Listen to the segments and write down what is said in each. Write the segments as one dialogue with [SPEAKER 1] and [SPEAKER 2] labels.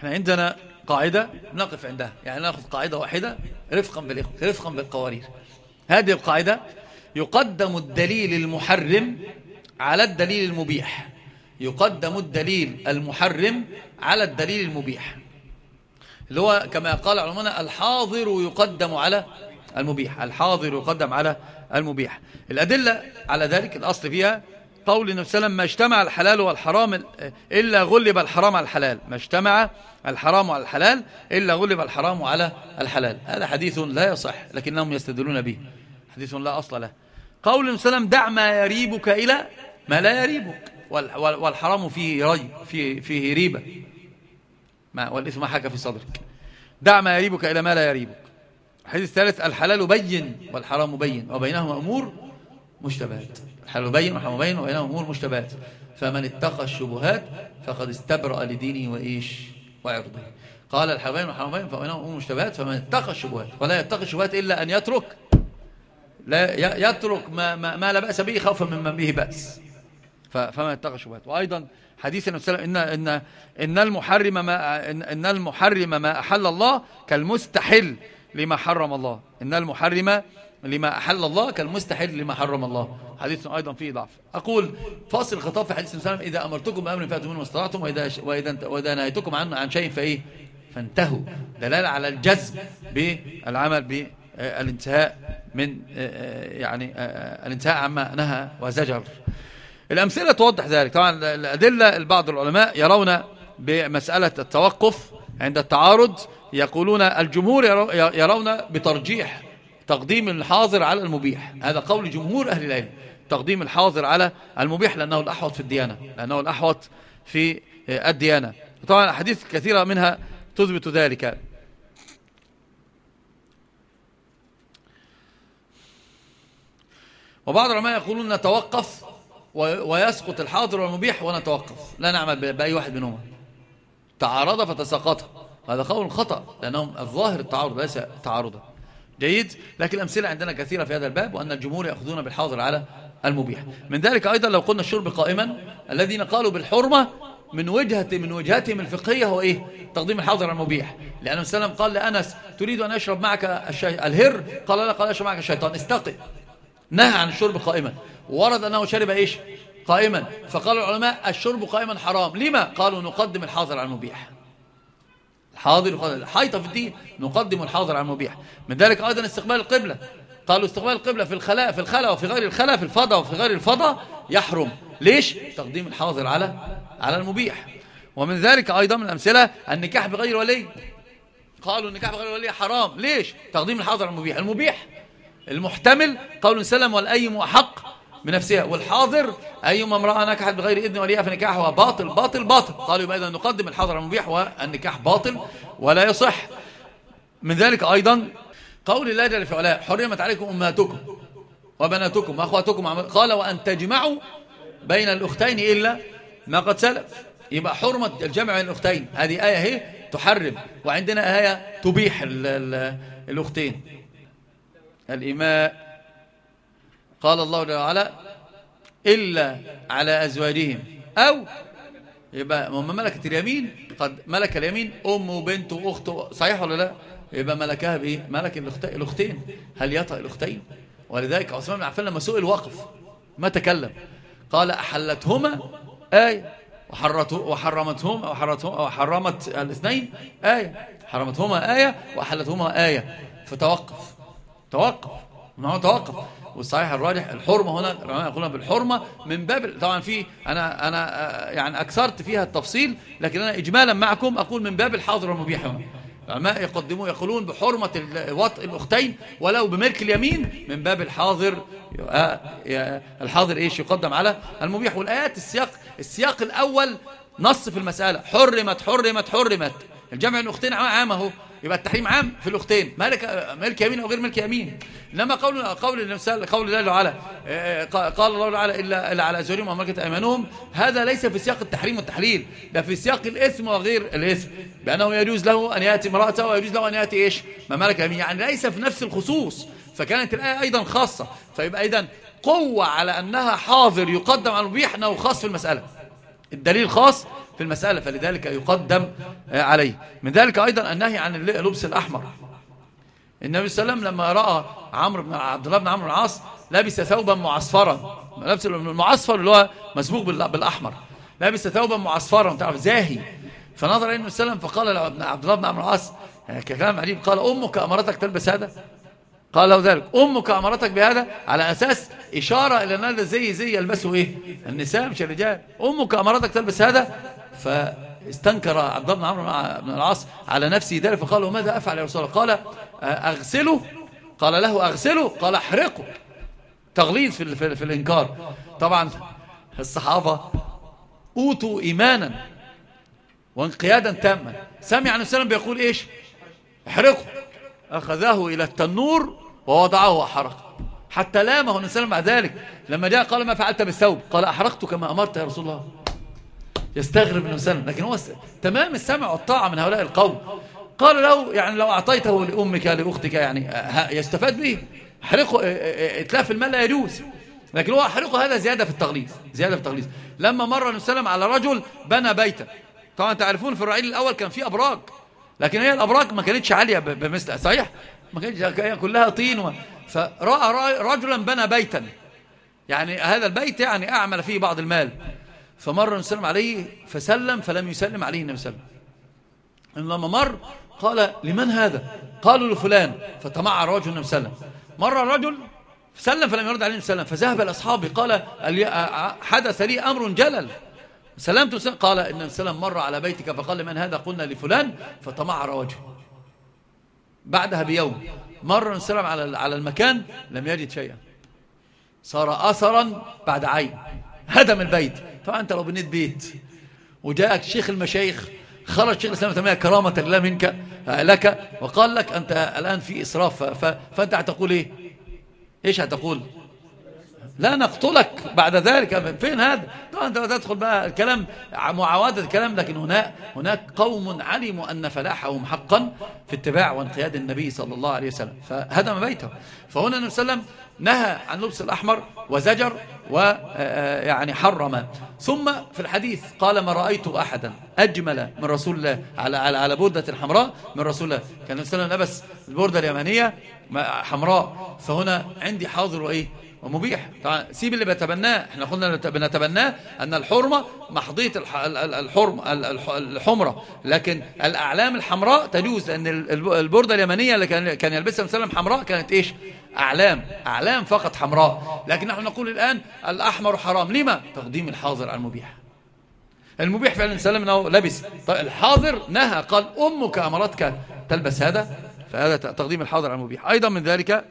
[SPEAKER 1] إحنا عندنا قاعدة نقف عندها يعني نأخذ قاعدة واحدة رفقا رفقا بالقوارير. هذه القاعدة يقدم الدليل المحرم على الدليل المبيح. يقدم الدليل المحرم على الدليل المبيح. اللي هو كما قال علماء الحاضر يقدم على المبيح. الحاضر يقدم على المبيح. الأدلة على ذلك الأصل فيها قول النبي صلى الله عليه وسلم ما اجتمع الحلال والحرام إلا غلب الحرام على الحلال. ما اجتمع الحرام على الحلال إلا غلب الحرام على الحلال. هذا حديث لا يصح لكنهم يستدلون به. حديث لا أصل له. قول النبي صلى الله عليه وسلم دع ما يريبك إلى ما لا يريبك. والحرام فيه ري فيه, فيه ريبة. والإثم حكى في صدرك. دع ما يريبك إلى ما لا يريبك. الحديث الثالث الحلال بين والحرام بين وبينهما أمور مشتبهات. الحلال بين والحرام بين وبينهما أمور مشتبهات فمن اتقى الشبهات فقد استبرأ لدينه وإيش؟ وعرضه. قال الحلال بين والحرام بين فبينهما أمور مشتبهات فمن اتقى الشبهات. ولا يتقى الشبهات إلا أن يترك لا يترك ما, ما, ما لا بأس به خوفا ممن به بأس. فما يتقى الشبهات. وأيضا حديث النبي صلى الله عليه وسلم إن, إن, المحرم ما إن, إن المحرم ما أحل الله كالمستحل لما حرم الله. إن المحرم لما أحل الله كالمستحل لما حرم الله. حديث أيضا فيه ضعف. أقول فاصل الخطاب في حديث النبي إذا أمرتكم بأمر فأتوا منه ما استطعتم وإذا, وإذا, وإذا نهيتكم عنه عن شيء فإيه؟ فانتهوا. دلالة على الجزم بالعمل بالانتهاء من يعني الانتهاء عما نهى وزجر. الأمثلة توضح ذلك. طبعا الأدلة بعض العلماء يرون بمسألة التوقف عند التعارض يقولون الجمهور يرون بترجيح. تقديم الحاضر على المبيح. هذا قول جمهور أهل العلم. تقديم الحاضر على المبيح لأنه الأحوط في الديانة لأنه الأحوط في الديانة. طبعا حديث كثيرة منها تثبت ذلك. وبعض العلماء يقولون نتوقف ويسقط الحاضر والمبيح ونتوقف. لا نعمل بأي واحد منهما. تعارض فتساقط. هذا قول خطأ لأنهم الظاهر التعارض ليس تعارضا. جيد. لكن الأمثلة عندنا كثيرة في هذا الباب وأن الجمهور يأخذون بالحاضر على المبيح. من ذلك أيضا لو قلنا الشرب قائما الذين قالوا بالحرمة من وجهة من وجهاتهم الفقهية هو إيه؟ تقديم الحاضر على المبيح. لأن السلام قال لأنس تريد أن أشرب معك. الهر؟ قال لا قال أشرب معك الشيطان. استقي. نهى عن الشرب قائما. ورد أنه شرب إيش؟ قائما. فقال العلماء الشرب قائما حرام. لما؟ قالوا نقدم الحاضر على المبيح. الحاضر الحيطة في الدين نقدم الحاضر على المبيح. من ذلك أيضا استقبال القبلة. قالوا استقبال القبلة في الخلاء في الخلاء وفي غير الخلاء في الفضاء وفي غير الفضاء يحرم. ليش؟ تقديم الحاضر على على المبيح. ومن ذلك أيضا من الأمثلة النكاح بغير ولي. قالوا النكاح بغير ولي حرام. ليش؟ تقديم الحاضر على المبيح. المبيح المحتمل قول سلم والأيم أحق. بنفسها والحاضر أيما امرأة نكحت بغير إذن وليها فنكاحها باطل باطل باطل. قالوا يبقى إذا نقدم الحاضر المبيح والنكاح باطل ولا يصح. من ذلك أيضا قول الله جل في علاه حرمت عليكم أمهاتكم وبناتكم وأخواتكم. قال وأن تجمعوا بين الأختين إلا ما قد سلف. يبقى حرمة الجمع بين الأختين. هذه آية هي تحرم وعندنا آية تبيح الأختين. الإماء قال الله تعالى إلا على أزواجهم. أو يبقى مما ملكة اليمين قد ملك اليمين أم وبنت وأخت صحيح ولا لا؟ يبقى ملكها بإيه؟ ملك الأختين. هل يطأ الأختين؟ ولذلك عثمان بن عفان لما سئل وقف ما تكلم. قال أحلتهما آية وحرمتهما وحرمتهما وحرمت الاثنين آية حرمتهما آية وأحلتهما آية. فتوقف. توقف. ما هو توقف؟ والصحيح الراجح الحرمة هنا يقولون بالحرمة من باب طبعا في أنا أنا آه، يعني أكثرت فيها التفصيل لكن أنا إجمالا معكم أقول من باب الحاضر والمبيح هنا. العلماء يقدمون يقولون بحرمة وطء الأختين ولو بملك اليمين من باب الحاضر آه، الحاضر إيش يقدم على المبيح. والآيات السياق السياق الأول نص في المسألة حرمت حرمت حرمت. الجمع الأختين عام اهو يبقى التحريم عام في الأختين مالك ملك يمين أو غير ملك يمين. إنما قول قول الإنسان قول الله تعالى آه، آه، قال الله تعالى إلا, على أزواجهم وملكة أيمانهم. هذا ليس في سياق التحريم والتحليل ده في سياق الإثم وغير الإثم بأنه يجوز له أن يأتي امرأته ويجوز له أن يأتي إيش؟ ما ملك يمين. يعني ليس في نفس الخصوص فكانت الآية أيضا خاصة. فيبقى إذن قوة على أنها حاضر يقدم على المبيح أنه خاص في المسألة. الدليل خاص في المسألة فلذلك يقدم عليه. من ذلك أيضا النهي عن اللبس الأحمر. النبي صلى الله عليه وسلم لما رأى عمرو بن عبد الله بن عمرو العاص لبس ثوبا معصفرا. لبس المعصفر اللي هو مسبوق بالأحمر. لبس ثوبا معصفرا تعرف زاهي. فنظر النبي صلى الله عليه وسلم فقال له عبد الله بن عمرو العاص يعني كلام عجيب. قال أمك أمرتك تلبس هذا؟ قال له ذلك. أمك أمرتك بهذا؟ على أساس إشارة إلى أن هذا زي زي يلبسه إيه؟ النساء مش الرجال. أمك أمرتك تلبس هذا؟ فاستنكر عبد الله بن عمرو بن العاص على نفسه ذلك فقال ماذا أفعل يا رسول الله؟ قال أغسله. قال له أغسله. قال أحرقه. تغليظ في, في, الإنكار. طبعا الصحابة أوتوا إيمانا وانقيادا تاما. سمع عن السلام بيقول إيش؟ أحرقه. أخذه إلى التنور ووضعه وحرق. حتى لامه النبي صلى بعد ذلك. لما جاء قال ما فعلت بالثوب؟ قال أحرقت كما أمرت يا رسول الله. يستغرب النبي صلى لكن هو تمام السمع والطاعة من هؤلاء القوم. قال له يعني لو أعطيته لأمك لأختك يعني يستفاد به. احرقه اتلاف المال لا يجوز. لكن هو احرقه هذا زيادة في التغليظ زيادة في التغليظ. لما مر النبي صلى على رجل بنى بيتا. طبعا تعرفون في الرعيل الأول كان في أبراج. لكن هي الأبراج ما كانتش عالية بمثل صحيح؟ ما كانتش كلها طين و... فرأى رجلا بنى بيتا. يعني هذا البيت يعني أعمل فيه بعض المال. فمر النبي عليه فسلم فلم يسلم عليه النبي صلى الله عليه وسلم. لما مر قال لمن هذا؟ قالوا لفلان. فتمعر وجه النبي صلى الله عليه وسلم. مر الرجل سلم فلم يرد عليه السلام فذهب لأصحابه قال حدث لي أمر جلل. سلمت قال إن السلام مر على بيتك فقال لمن هذا؟ قلنا لفلان. فتمعر وجهه بعدها بيوم مر السلام على على المكان لم يجد شيئا. صار أثرا بعد عين. هدم البيت. طبعا أنت لو بنيت بيت وجاءك شيخ المشايخ خرج شيخ الإسلام تمام كرامة لله منك لك وقال لك أنت الآن في إسراف فأنت هتقول إيه؟ إيش هتقول؟ لا نقتلك بعد ذلك. فين هذا؟ طبعا أنت تدخل بقى الكلام معاودة الكلام لكن هناك هناك قوم علموا أن فلاحهم حقا في اتباع وانقياد النبي صلى الله عليه وسلم. فهدم بيته. فهنا النبي صلى الله عليه وسلم نهى عن لبس الأحمر وزجر ويعني حرم. ثم في الحديث قال ما رأيت أحدا أجمل من رسول الله على على بردة حمراء من رسول الله. كان النبي صلى الله عليه وسلم لبس البردة اليمنية حمراء. فهنا عندي حاضر وإيه؟ ومبيح. سيب اللي بيتبناه. إحنا قلنا بنتبناه أن الحرمة محضية الحرم الحمرة. لكن الأعلام الحمراء تجوز لأن البردة اليمنية اللي كان يلبسها مسلم حمراء كانت إيش؟ أعلام. أعلام فقط حمراء. لكن نحن نقول الآن الأحمر حرام. لما؟ تقديم الحاضر على المبيح. المبيح فعلا سلم إنه لبس. طيب الحاضر نهى قال أمك أمرتك تلبس هذا؟ فهذا تقديم الحاضر على المبيح. أيضا من ذلك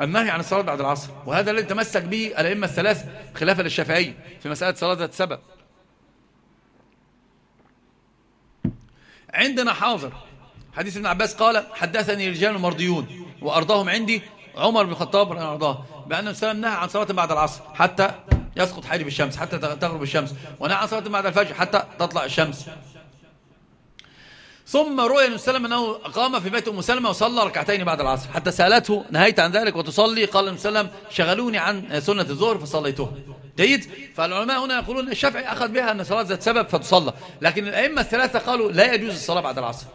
[SPEAKER 1] النهي عن الصلاة بعد العصر. وهذا الذي تمسك به الأئمة الثلاث خلافا للشافعي في مسألة صلاة ذات سبب. عندنا حاضر حديث ابن عباس قال حدثني رجال مرضيون وأرضاهم عندي. عمر بن الخطاب رضي الله بأن السلام نهى عن صلاة بعد العصر حتى يسقط حاجب الشمس حتى تغرب الشمس ونهى عن صلاة بعد الفجر حتى تطلع الشمس. ثم رؤيا النبي صلى الله عليه وسلم أنه قام في بيت أم سلمة وصلى ركعتين بعد العصر. حتى سألته نهيت عن ذلك وتصلي. قال النبي صلى الله عليه وسلم شغلوني عن سنة الظهر فصليته جيد؟ فالعلماء هنا يقولون الشافعي أخذ بها أن صلاة ذات سبب فتصلى. لكن الأئمة الثلاثة قالوا لا يجوز الصلاة بعد العصر.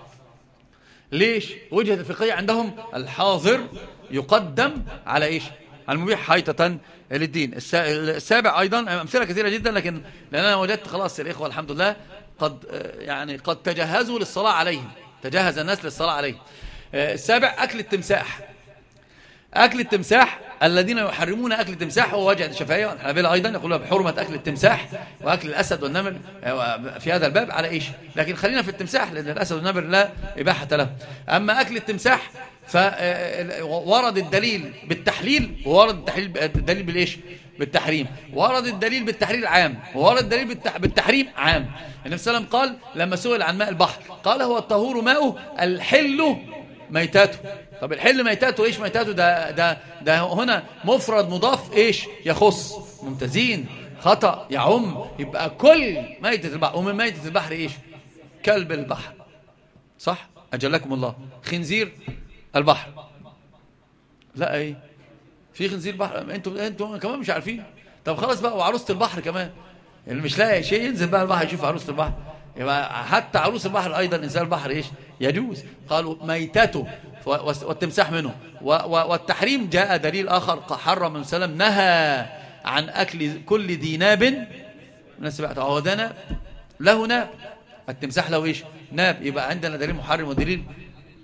[SPEAKER 1] ليش؟ وجهة الفقهية عندهم الحاضر يقدم على إيش؟ المبيح حيطة للدين. السابع أيضا أمثلة كثيرة جدا لكن لأن أنا وجدت خلاص الإخوة الحمد لله قد يعني قد تجهزوا للصلاة عليهم. تجهز الناس للصلاة عليهم. السابع أكل التمساح. أكل التمساح الذين يحرمون أكل التمساح هو وجه الشافعية والحنابلة أيضا يقولون بحرمة أكل التمساح وأكل الأسد والنمر في هذا الباب على إيش؟ لكن خلينا في التمساح لأن الأسد والنمر لا إباحة له. أما أكل التمساح فورد الدليل بالتحليل وورد الدليل بالإيش؟ بالتحريم. ورد الدليل بالتحليل عام وورد الدليل بالتحريم عام. النبي صلى الله عليه وسلم قال لما سئل عن ماء البحر قال هو الطهور ماؤه؟ الحل ميتته. طب الحل ميتته إيش ميتته؟ ده, ده, ده هنا مفرد مضاف إيش؟ يخص. ممتازين. خطأ يعم. يبقى كل ميتة البحر ومن ميتة البحر إيش؟ كلب البحر. صح؟ أجلكم الله. خنزير البحر. لا إيه؟ في خنزير بحر. أنتوا أنتوا كمان مش عارفين. طب خلاص بقى وعروسة البحر كمان. اللي مش لاقي شيء ينزل بقى البحر يشوف عروسة البحر. يبقى حتى عروس البحر أيضا إنسان البحر إيش؟ يجوز. قالوا ميتته. والتمساح منه. والتحريم جاء دليل آخر. حرم وسلم نهى عن أكل كل ذي ناب. من السباع هو ده ناب؟ له ناب. التمساح له إيش؟ ناب. يبقى عندنا دليل محرم ودليل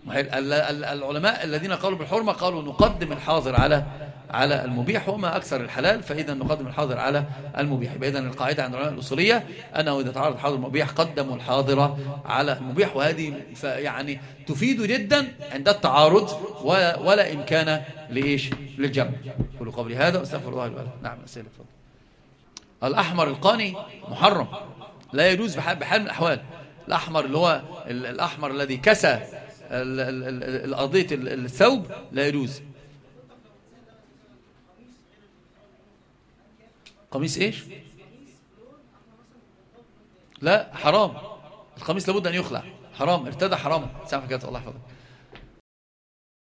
[SPEAKER 1] العلماء الذين قالوا بالحرمة قالوا نقدم الحاضر على على المبيح وما أكثر الحلال فإذا نقدم الحاضر على المبيح. إذا القاعدة عند العلماء الأصولية أنه إذا تعارض الحاضر المبيح قدموا الحاضر على المبيح وهذه يعني تفيد جدا عند التعارض ولا إمكان لإيش؟ للجمع. كل قبل هذا أستغفر الله الوالد نعم أسئلة فضل الأحمر القاني محرم لا يجوز بحال من الأحوال. الأحمر اللي هو الأحمر الذي كسى الأرضية الثوب لا يجوز. قميص إيش؟ لا حرام. القميص لابد أن يخلع. حرام ارتدى حرام. سامح كده الله يحفظك.